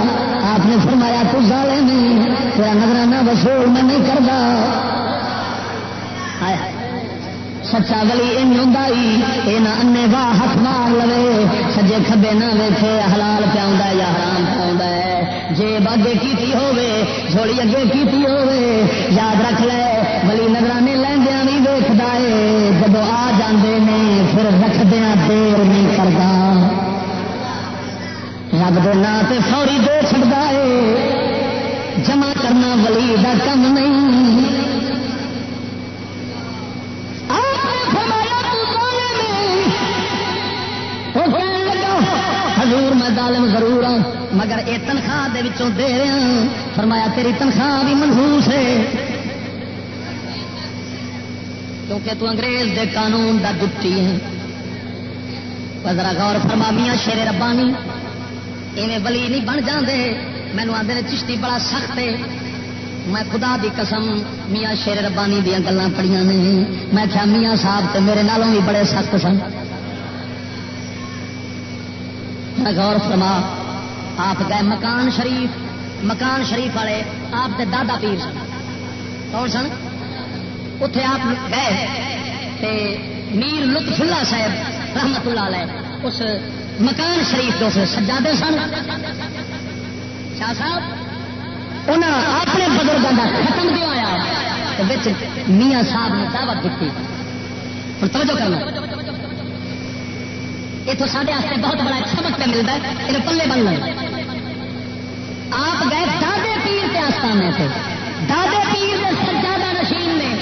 آپ نے فرمایا، تو سالے نہیں تیرا نگرانہ وصول میں نہیں کرتا۔ سچا گلی یہ نہ انے واہ ہاتھ مار لو سجے کبے نہ ویچے حلال پیا یا حرام پیا جیب اگے کی ہولی اگے کی یاد رکھ لے بلی نگرانے لیندیا بھی ویختا ہے۔ جب آ جاندے نے، پھر رکھدیا دیر نہیں کرتا رب دے نا فوری دے چڑتا ہے جمع کرنا ولی کا کم نہیں۔ حضور میں ظالم ضرور ہوں مگر یہ تنخواہ دے وچوں دے رہا ہوں فرمایا، تیری تنخواہ بھی منہوس ہے۔ کیونکہ تو انگریز دے قانون دا دتی ہے۔ ذرا غور فرما میاں، شیر ربانی ایویں ولی نہیں بن جاندے۔ مینو آدھے چشتی بڑا سخت ہے۔ میں خدا دی قسم میاں شیر ربانی دیا گلیں پڑیاں نے۔ میں کیا میاں صاحب تے میرے نالوں بھی بڑے سخت سن۔ میں غور فرما، آپ گئے مکان شریف مکان شریف والے آپ کے دادا پیر سن۔ کون سن؟ اتے آپ گئے۔ میر لطف اللہ صاحب رحمت اللہ علیہ اس مکان شریف تو سجادے سن۔ شاہ صاحب انہیں اپنے بزرگوں کا ختم دیا آیا؟ میاں صاحب نے دعوت دیتی ہوں توجہ کرنا یہ تو سارے بہت بڑا سبق پہ ملتا ہے یہ پلے بن آپ گئے دادے پیر کے آستانے سے دادے پیر کے سجادہ نشین نے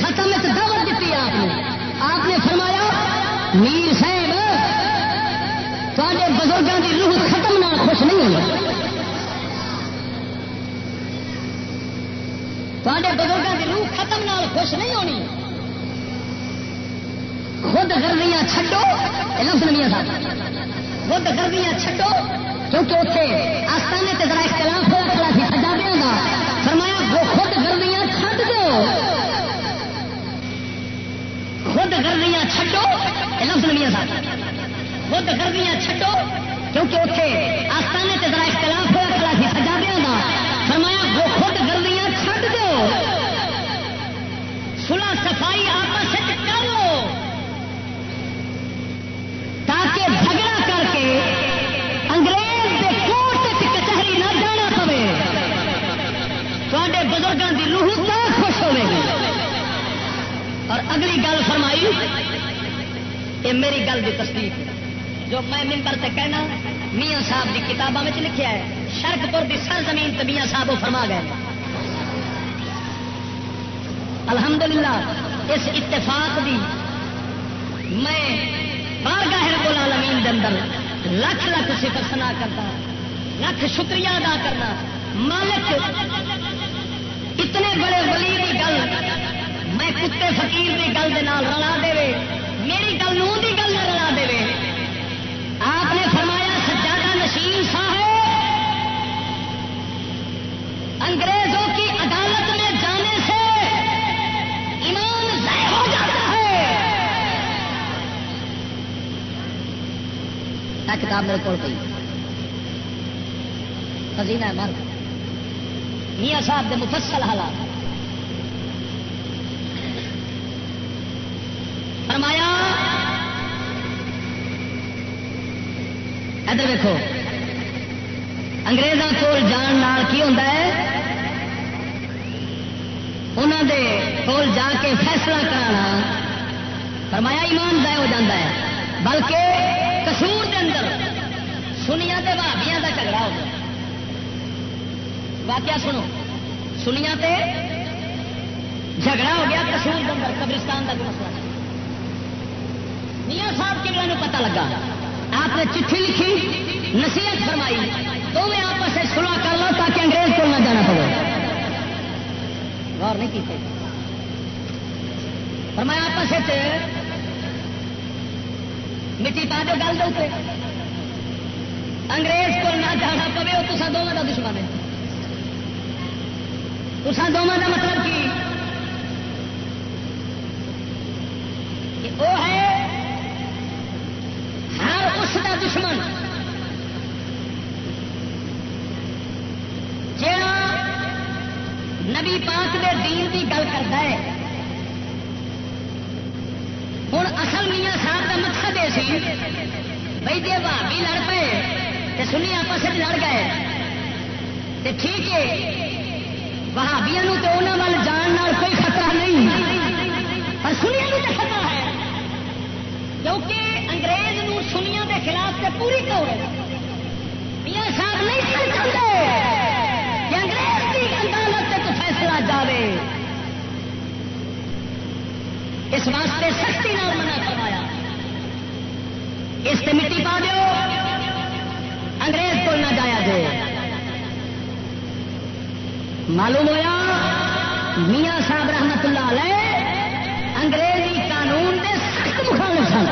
ختم دعوت دیتی آپ نے۔ آپ نے فرمایا، میر صاحب تے بزرگوں کی روح ختم نہ خوش نہیں ہونی۔ خود گردیاں چھڈو لفظ نہیں صاحب خود گردیاں چھڈو کیونکہ اتنے آستانے تے ذرا اختلاف ہوا کلا سی سجادے کا فرمایا، وہ خود گردیاں چھڈ دو۔ خود گردیاں چھڈو لفظ نہیں صاحب خود گردیاں چھڈو کیونکہ اتنے آستانے تے ذرا اختلاف ہوا کلا سی سجادے کا فرمایا وہ خود گردیاں چھڈ دو سلا صفائی آپس کر لو تاکہ جھگڑا کر کے انگریز کے کوٹ کچہری نہ جانا پوے۔ تے بزرگوں کی روح نہ خوش ہوے گی۔ اور اگلی گل فرمائی یہ میری گل کی تصدیق۔ جو میں ممبر سے کہنا، میاں صاحب کی کتابوں میں لکھا ہے شرک پور کی سر زمین تو میاں صاحب وہ فرما گئے۔ الحمدللہ، اس اتفاق دی میں بارگاہ رب العالمین دے اندر لکھ لکھ شکر سنا کرتا لکھ شکریہ ادا کرنا۔ مالک، اتنے بڑے ولی کی گل، میں کتے فقیر کی گل دے نال رلا دے میری گل نو دی گل کتاب میرے کو پی خزینہ ہے مر میاں صاحب کے مفصل حالات۔ فرمایا، ادھر دیکھو انگریزوں کو جان نال کی ہوتا ہے؟ انہوں دے کول جا کے فیصلہ کرانا۔ فرمایا، ایمان ضائع ہو جاتا ہے۔ بلکہ کسور کے اندر سنیا تے بھابیاں کا جھگڑا ہو گیا۔ واقعہ سنو سنیا تے جھگڑا ہو گیا کسور کے اندر، قبرستان کا مسئلہ میاں صاحب کے پتا لگا؟ آپ نے چٹھی لکھی، نصیحت فرمائی تو میں آپس سے سلاح کر لو تاکہ انگریز کو نہ جانا پڑے۔ غور نہیں کی فرمایا، آپس مٹی پا دو گل دو انگریز کو نہ جانا پوے وہ تصا دونوں کا دشمن ہے۔ تصا دونوں کا مطلب کی؟ وہ ہے ہر اس کا دشمن۔ جڑا نبی پاک دے دین کی گل کرتا ہے۔ ہوں اصل میاں صاحب کا مقصد یہ سی۔ بھائی جی بھابی لڑ پے تو سنی آپس لڑ گئے۔ تو ٹھیک ہے بہابیا تو انہوں وال جان کوئی خطرہ نہیں۔ پر سنیا بھی تو خطرہ ہے۔ کیونکہ انگریز نو سنیا کے خلاف سے پوری توڑ میاں صاحب نہیں سن چاہتے کہ انگریز کی عدالت سے فیصلہ جاوے۔ اس واسطے سختی نال منع کروایا اس سے مٹی پا دو انگریز کو نہ جایا جائے معلوم ہوا؟ میاں صاحب رحمت اللہ علیہ انگریزی قانون کے سخت مخالف سن۔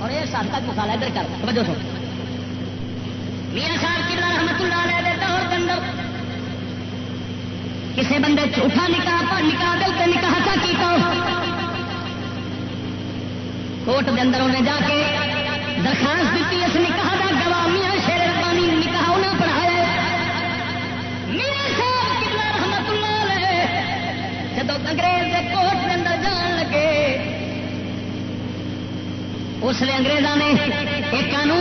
اور یہ سب تک مخالف ادھر کر۔ توجہ سو میاں صاحب کی رحمت اللہ علیہ دے دور کے اندر کسی بندے جھوٹا نکاح پر نکاح دل کے نکاح کا کیتا کوٹ دے اندر انہیں جا کے درخواست دیتی اس نکاح کا گواہ میاں شیر ربانی نکاح انہیں پڑھایا میاں صاحب کتنا رحمت اللہ علیہ جب انگریز دے کوٹ کے اندر جان لگے، اس لیے انگریزوں نے ایک قانون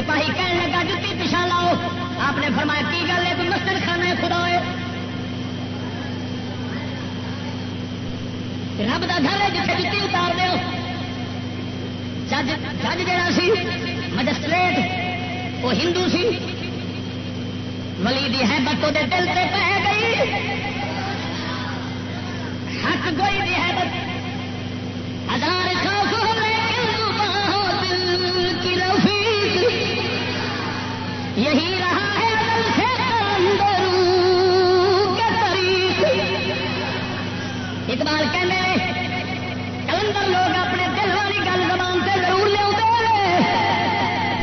سپاہی کہنے لگا، جتی پچھا لاؤ. آپ نے فرمایا، کی گل ہے؟ تو مسجد خانہ ہے خدا ہے. رب کا گھر ہے جتنے جتی اتار دو جج جج جہاں سی، مجسٹریٹ، وہ ہندو سی۔ ولی دی ہے بتوں دے دل سے پہ گئی۔ حق گوئی دی ہے ہزار خوف اقبال کہنے کلندر لوگ اپنے دل والی گل زبان سے ضرور لے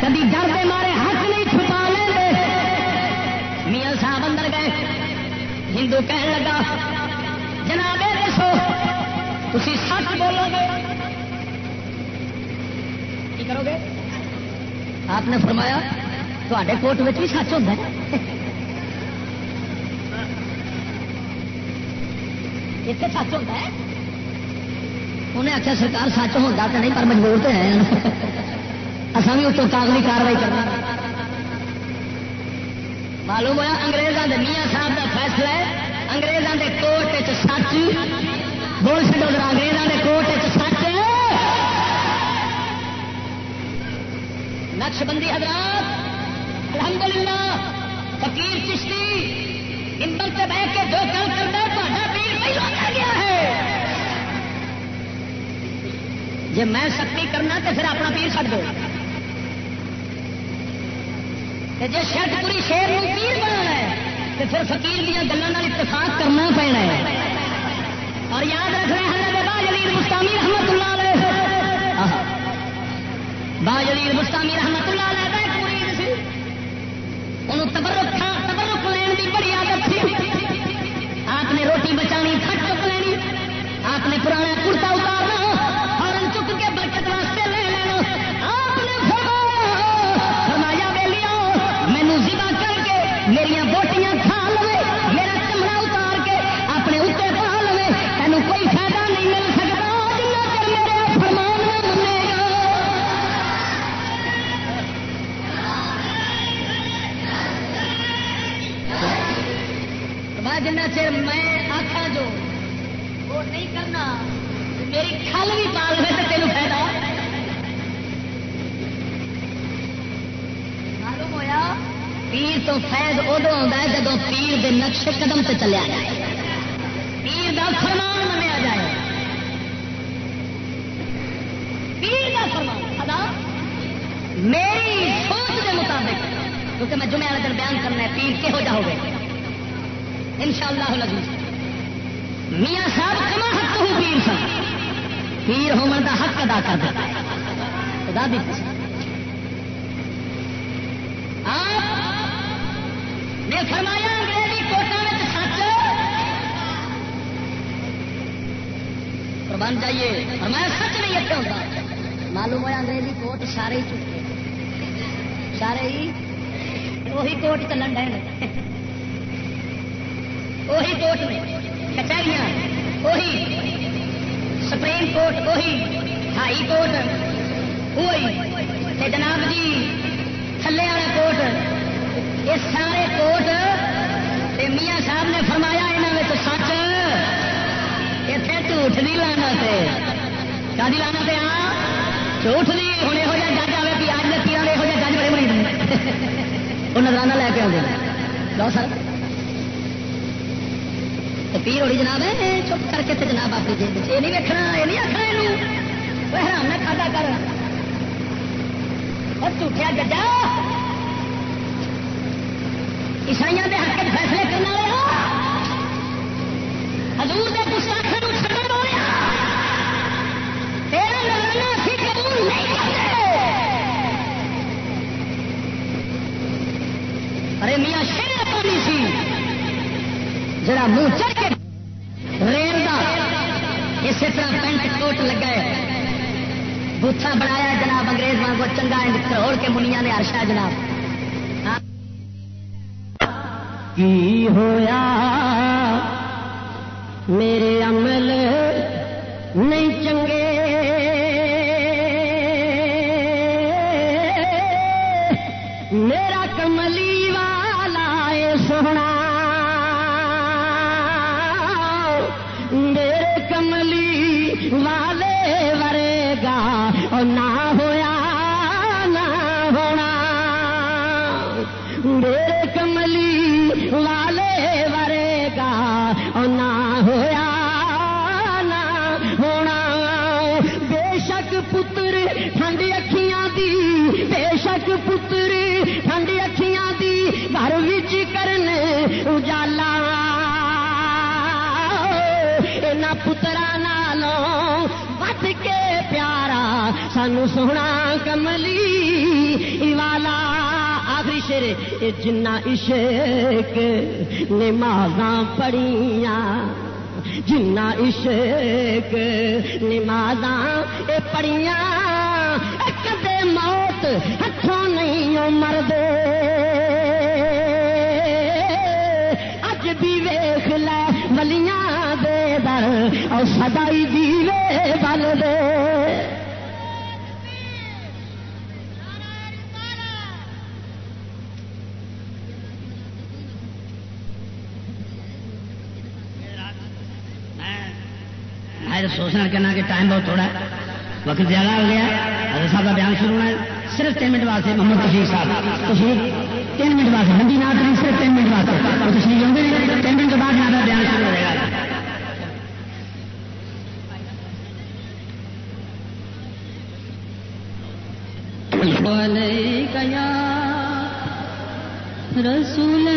کبھی ڈر دے مارے حق نہیں چھپا لے میاں صاحب اندر گئے ہندو کہنے لگا جناب دسو تھی سچ بولو گے کی کرو گے آپ نے فرمایا تے کوٹ میں بھی سچ ہوتا ہے سچ ہوتا ہے۔ انہیں آخیا سرکار سچ ہوتا تو نہیں، پر مجبور تو ہے اصل بھی اتوں کاغذی کاروائی کرنا۔ معلوم ہوا انگریزوں کے میاں صاحب کا فیصلہ ہے انگریزوں کے کوٹ سچ۔ بول چڈو انگریزوں کے کوٹ سچ۔ نقش بندی حضرات، الحمدللہ، فقیر چشتی امبر سے بہ کے جو کل کرتا لوٹا گیا ہے। جب میں سختی کرنا تو پھر اپنا پیر چڑھ دو۔ جی شرٹ پوری شیر میں پیر بنا ہے تو پھر فکیر دیا گلوں کا اتفاق کرنا پینا ہے۔ اور یاد رکھنا ہے باجلیر مستانی رحمت اللہ علیہ۔ باجلیر مستانی رحمت اللہ علیہ پوری انہوں تبرک پرانا کرتا اسی طرح پینٹ کوٹ لگا ہے۔ بوتھا بنایا جناب، انگریز وانگو چنگا کروڑ کے منیا نے آرشا جناب۔ کی ہویا؟ میرے جالا یہاں پترا نالوں بت کے پیارا سانو سونا کملی والا آخری شیر جنا عشق نماز پڑیا جنا عشق نماز پڑیا کدے موت ہاتھوں نہیں مرد ولیاں دے در اور سدائی دیوے بل دے۔ سوچنا کہنا کہ ٹائم بہت تھوڑا ہے۔ وقت زیادہ ہو گیا حضرت صاحب کا بیان شروع ہونا ہے۔ صرف منٹ واسطے محمد کشیر صاحب کشیر تین منٹ بعد ہندی نہ کریں صرف تین منٹ بعد۔ وہ تشریف ہوں گے تین منٹ کے بعد نہ بیان شروع ہو جائے گا رسول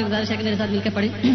سے گزارش ہے کہ میرے ساتھ مل کے پڑھیں۔